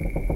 you.